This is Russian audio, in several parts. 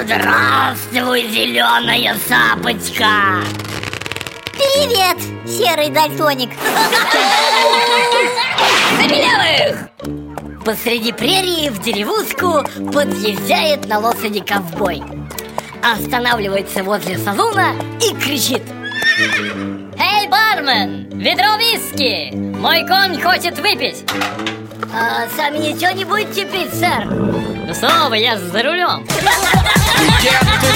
Здравствуй, зеленая сапочка! Привет, серый дальтоник Забелявых! Посреди прерии в деревушку подъезжает на лошади ковбой Останавливается возле салона и кричит Эй, бармен, ведро виски! Мой конь хочет выпить а, Сами ничего не будете пить, сэр? Ну вы, я за рулем. We get the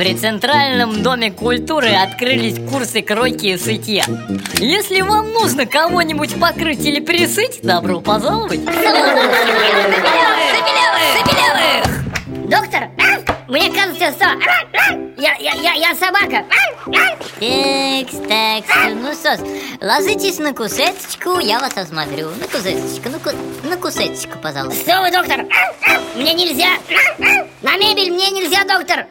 При Центральном доме культуры открылись курсы кройки и сытья. Если вам нужно кого-нибудь покрыть или присыть, добро пожаловать. Доктор, мне кажется, что я, я, я, я собака. Текс, текс, ну что ж, ложитесь на кусеточку, я вас осмотрю. На кусеточку, на, ку... на кусеточку, пожалуйста. Что вы, доктор? Мне нельзя. На мебель мне нельзя, доктор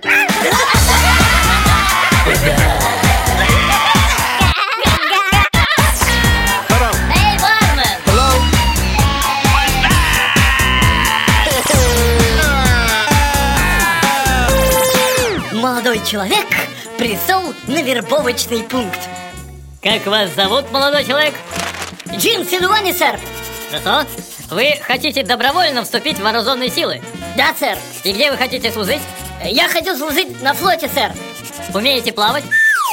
Молодой человек пришел на вербовочный пункт Как вас зовут, молодой человек? Джим Силуани, сэр Что? Вы хотите добровольно вступить в вооруженные силы? Да, сэр И где вы хотите служить? Я хочу служить на флоте, сэр Умеете плавать?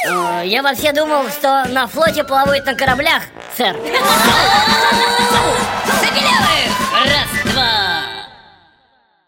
Э, Я вообще думал, что на флоте плавают на кораблях, сэр